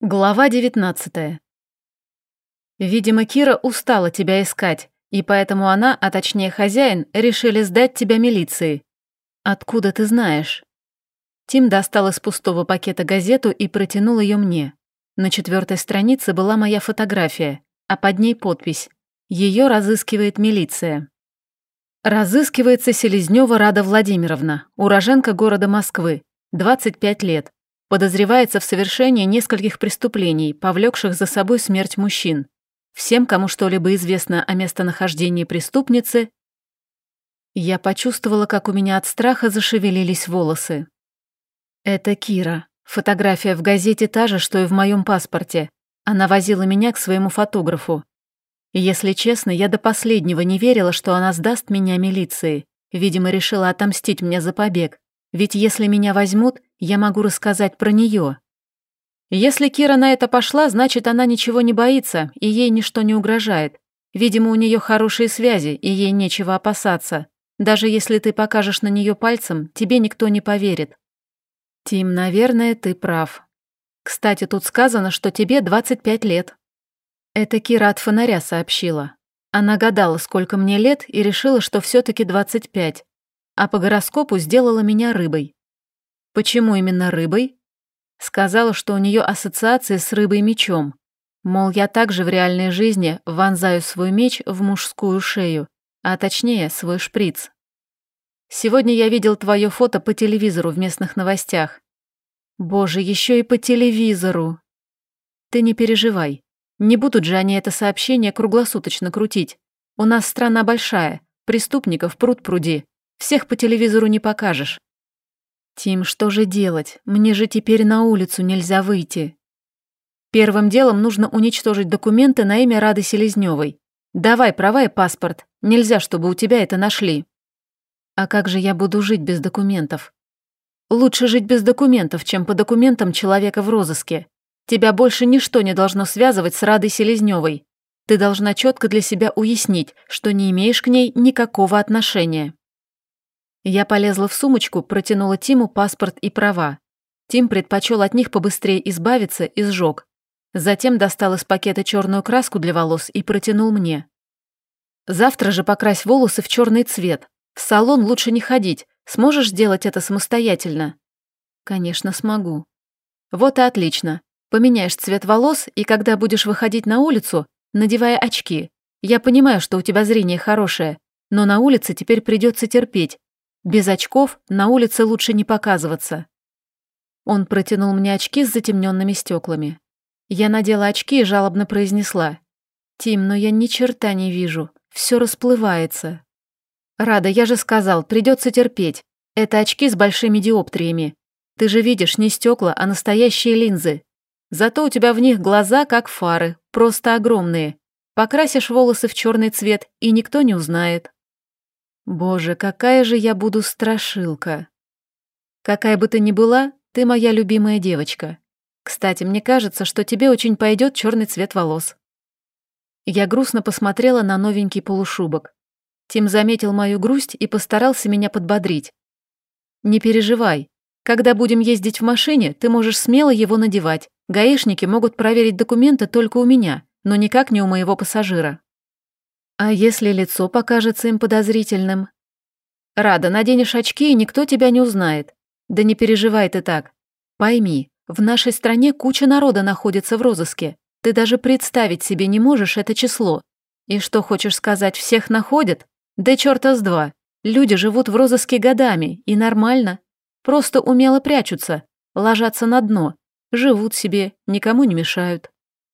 Глава 19 Видимо, Кира устала тебя искать, и поэтому она, а точнее хозяин, решили сдать тебя милиции. Откуда ты знаешь? Тим достал из пустого пакета газету и протянул ее мне. На четвертой странице была моя фотография, а под ней подпись «Ее разыскивает милиция». Разыскивается Селезнева Рада Владимировна, уроженка города Москвы, 25 лет, Подозревается в совершении нескольких преступлений, повлекших за собой смерть мужчин. Всем, кому что-либо известно о местонахождении преступницы, я почувствовала, как у меня от страха зашевелились волосы. Это Кира. Фотография в газете та же, что и в моем паспорте. Она возила меня к своему фотографу. И если честно, я до последнего не верила, что она сдаст меня милиции. Видимо, решила отомстить мне за побег. Ведь если меня возьмут, я могу рассказать про нее. Если Кира на это пошла, значит, она ничего не боится, и ей ничто не угрожает. Видимо, у нее хорошие связи, и ей нечего опасаться. Даже если ты покажешь на нее пальцем, тебе никто не поверит. Тим, наверное, ты прав. Кстати, тут сказано, что тебе 25 лет. Это Кира от фонаря сообщила. Она гадала, сколько мне лет, и решила, что все таки 25 а по гороскопу сделала меня рыбой. Почему именно рыбой? Сказала, что у нее ассоциации с рыбой-мечом. Мол, я также в реальной жизни вонзаю свой меч в мужскую шею, а точнее свой шприц. Сегодня я видел твое фото по телевизору в местных новостях. Боже, еще и по телевизору. Ты не переживай. Не будут же они это сообщение круглосуточно крутить. У нас страна большая, преступников пруд пруди. Всех по телевизору не покажешь. Тим, что же делать? Мне же теперь на улицу нельзя выйти. Первым делом нужно уничтожить документы на имя Рады Селезневой. Давай права и паспорт. Нельзя, чтобы у тебя это нашли. А как же я буду жить без документов? Лучше жить без документов, чем по документам человека в розыске. Тебя больше ничто не должно связывать с Радой Селезневой. Ты должна четко для себя уяснить, что не имеешь к ней никакого отношения. Я полезла в сумочку, протянула Тиму паспорт и права. Тим предпочел от них побыстрее избавиться и сжег. Затем достал из пакета черную краску для волос и протянул мне. «Завтра же покрась волосы в черный цвет. В салон лучше не ходить. Сможешь сделать это самостоятельно?» «Конечно, смогу». «Вот и отлично. Поменяешь цвет волос, и когда будешь выходить на улицу, надевая очки. Я понимаю, что у тебя зрение хорошее, но на улице теперь придется терпеть, без очков на улице лучше не показываться. Он протянул мне очки с затемненными стеклами. Я надела очки и жалобно произнесла. «Тим, но я ни черта не вижу. Все расплывается». «Рада, я же сказал, придется терпеть. Это очки с большими диоптриями. Ты же видишь не стекла, а настоящие линзы. Зато у тебя в них глаза как фары, просто огромные. Покрасишь волосы в черный цвет, и никто не узнает». Боже, какая же я буду страшилка. Какая бы ты ни была, ты моя любимая девочка. Кстати, мне кажется, что тебе очень пойдет черный цвет волос. Я грустно посмотрела на новенький полушубок. Тим заметил мою грусть и постарался меня подбодрить. «Не переживай. Когда будем ездить в машине, ты можешь смело его надевать. Гаишники могут проверить документы только у меня, но никак не у моего пассажира». А если лицо покажется им подозрительным? Рада, наденешь очки, и никто тебя не узнает. Да не переживай ты так. Пойми, в нашей стране куча народа находится в розыске. Ты даже представить себе не можешь это число. И что хочешь сказать, всех находят? Да черта с два. Люди живут в розыске годами, и нормально. Просто умело прячутся, ложатся на дно, живут себе, никому не мешают.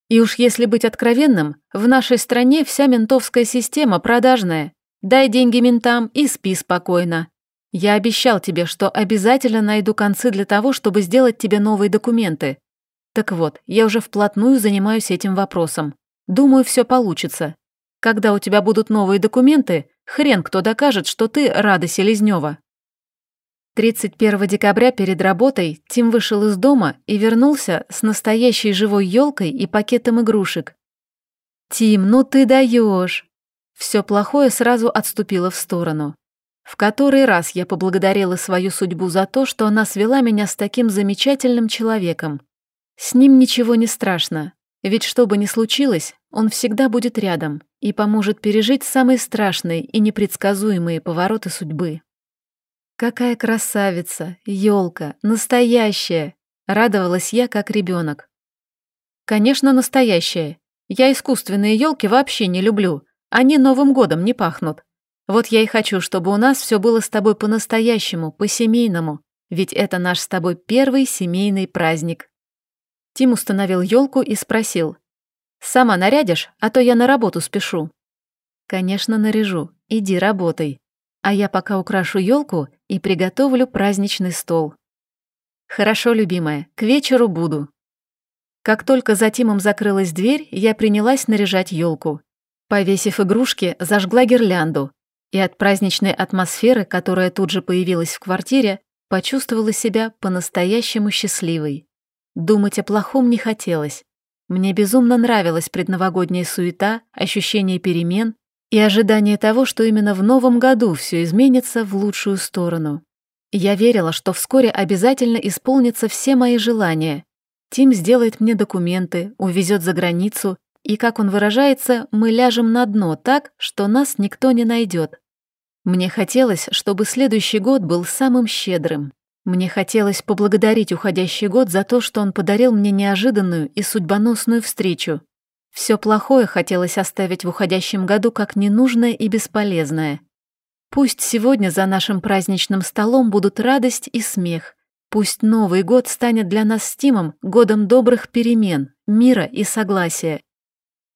И уж если быть откровенным, в нашей стране вся ментовская система продажная. Дай деньги ментам и спи спокойно. Я обещал тебе, что обязательно найду концы для того, чтобы сделать тебе новые документы. Так вот, я уже вплотную занимаюсь этим вопросом. Думаю, все получится. Когда у тебя будут новые документы, хрен кто докажет, что ты Рада Селезнева. 31 декабря перед работой Тим вышел из дома и вернулся с настоящей живой елкой и пакетом игрушек. «Тим, ну ты даешь!» Все плохое сразу отступило в сторону. В который раз я поблагодарила свою судьбу за то, что она свела меня с таким замечательным человеком. С ним ничего не страшно, ведь что бы ни случилось, он всегда будет рядом и поможет пережить самые страшные и непредсказуемые повороты судьбы. Какая красавица, елка, настоящая! Радовалась я, как ребенок. Конечно, настоящая. Я искусственные елки вообще не люблю. Они Новым годом не пахнут. Вот я и хочу, чтобы у нас все было с тобой по-настоящему, по-семейному, ведь это наш с тобой первый семейный праздник. Тим установил елку и спросил. «Сама нарядишь, а то я на работу спешу». «Конечно, наряжу. Иди работай. А я пока украшу елку и приготовлю праздничный стол». «Хорошо, любимая, к вечеру буду». Как только за Тимом закрылась дверь, я принялась наряжать елку. Повесив игрушки, зажгла гирлянду, и от праздничной атмосферы, которая тут же появилась в квартире, почувствовала себя по-настоящему счастливой. Думать о плохом не хотелось. Мне безумно нравилась предновогодняя суета, ощущение перемен и ожидание того, что именно в новом году все изменится в лучшую сторону. Я верила, что вскоре обязательно исполнятся все мои желания. Тим сделает мне документы, увезет за границу, и, как он выражается, мы ляжем на дно так, что нас никто не найдет. Мне хотелось, чтобы следующий год был самым щедрым. Мне хотелось поблагодарить уходящий год за то, что он подарил мне неожиданную и судьбоносную встречу. Все плохое хотелось оставить в уходящем году как ненужное и бесполезное. Пусть сегодня за нашим праздничным столом будут радость и смех. Пусть Новый год станет для нас с Тимом годом добрых перемен, мира и согласия.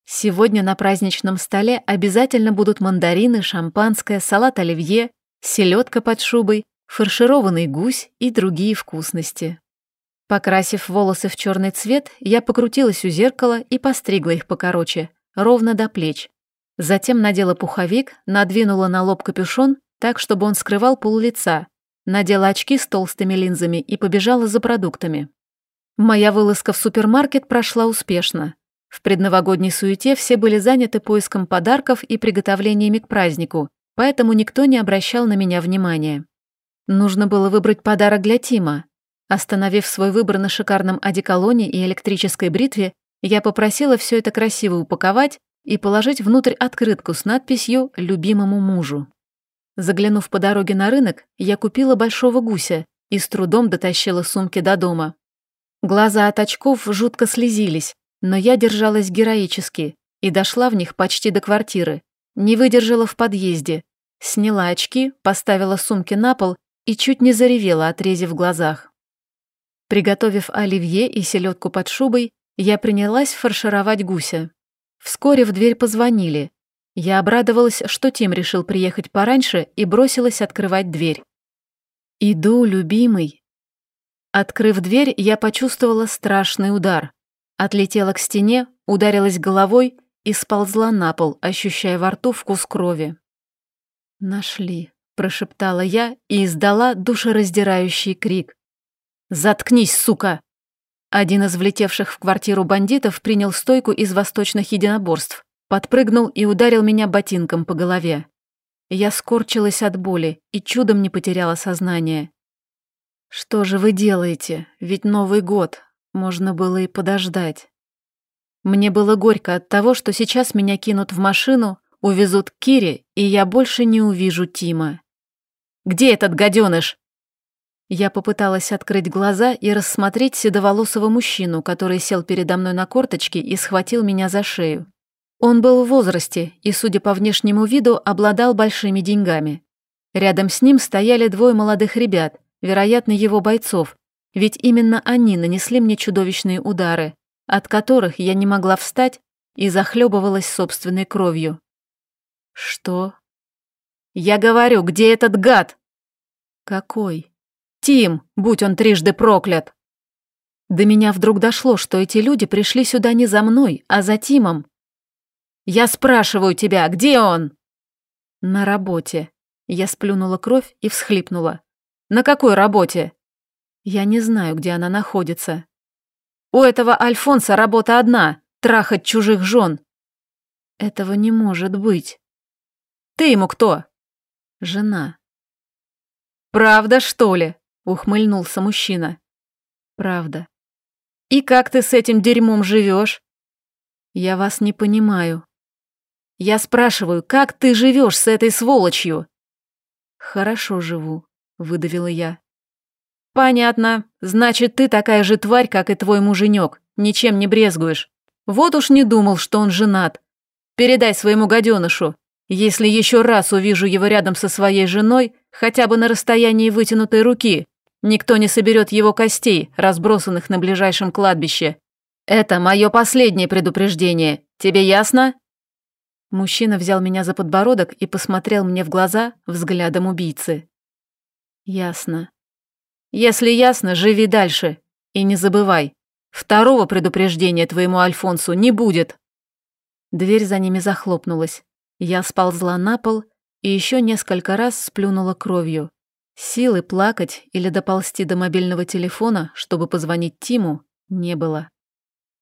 Сегодня на праздничном столе обязательно будут мандарины, шампанское, салат оливье, селедка под шубой, фаршированный гусь и другие вкусности. Покрасив волосы в черный цвет, я покрутилась у зеркала и постригла их покороче, ровно до плеч. Затем надела пуховик, надвинула на лоб капюшон так, чтобы он скрывал пол лица, надела очки с толстыми линзами и побежала за продуктами. Моя вылазка в супермаркет прошла успешно. В предновогодней суете все были заняты поиском подарков и приготовлениями к празднику, поэтому никто не обращал на меня внимания. Нужно было выбрать подарок для Тима. Остановив свой выбор на шикарном одеколоне и электрической бритве, я попросила все это красиво упаковать и положить внутрь открытку с надписью «Любимому мужу». Заглянув по дороге на рынок, я купила большого гуся и с трудом дотащила сумки до дома. Глаза от очков жутко слезились, но я держалась героически и дошла в них почти до квартиры. Не выдержала в подъезде. Сняла очки, поставила сумки на пол и чуть не заревела, отрезив в глазах. Приготовив оливье и селедку под шубой, я принялась фаршировать гуся. Вскоре в дверь позвонили. Я обрадовалась, что Тим решил приехать пораньше и бросилась открывать дверь. «Иду, любимый». Открыв дверь, я почувствовала страшный удар. Отлетела к стене, ударилась головой и сползла на пол, ощущая во рту вкус крови. «Нашли», прошептала я и издала душераздирающий крик. «Заткнись, сука!» Один из влетевших в квартиру бандитов принял стойку из восточных единоборств, подпрыгнул и ударил меня ботинком по голове. Я скорчилась от боли и чудом не потеряла сознание. «Что же вы делаете? Ведь Новый год. Можно было и подождать». Мне было горько от того, что сейчас меня кинут в машину, увезут к Кире, и я больше не увижу Тима. Где этот гаденыш?» Я попыталась открыть глаза и рассмотреть седоволосого мужчину, который сел передо мной на корточки и схватил меня за шею. Он был в возрасте и, судя по внешнему виду, обладал большими деньгами. Рядом с ним стояли двое молодых ребят, вероятно, его бойцов, ведь именно они нанесли мне чудовищные удары, от которых я не могла встать и захлебывалась собственной кровью. «Что?» «Я говорю, где этот гад?» «Какой?» «Тим, будь он трижды проклят!» До меня вдруг дошло, что эти люди пришли сюда не за мной, а за Тимом. «Я спрашиваю тебя, где он?» «На работе». Я сплюнула кровь и всхлипнула. «На какой работе?» «Я не знаю, где она находится». «У этого Альфонса работа одна — трахать чужих жен». «Этого не может быть». «Ты ему кто?» «Жена». «Правда, что ли?» — ухмыльнулся мужчина. «Правда». И как ты с этим дерьмом живешь? Я вас не понимаю. Я спрашиваю, как ты живешь с этой сволочью? Хорошо живу, выдавила я. Понятно. Значит, ты такая же тварь, как и твой муженек. Ничем не брезгуешь. Вот уж не думал, что он женат. Передай своему гаденышу. Если еще раз увижу его рядом со своей женой, хотя бы на расстоянии вытянутой руки, никто не соберет его костей, разбросанных на ближайшем кладбище. Это мое последнее предупреждение. Тебе ясно? Мужчина взял меня за подбородок и посмотрел мне в глаза взглядом убийцы. Ясно. Если ясно, живи дальше. И не забывай, второго предупреждения твоему Альфонсу не будет. Дверь за ними захлопнулась. Я сползла на пол и еще несколько раз сплюнула кровью. Силы плакать или доползти до мобильного телефона, чтобы позвонить Тиму, не было.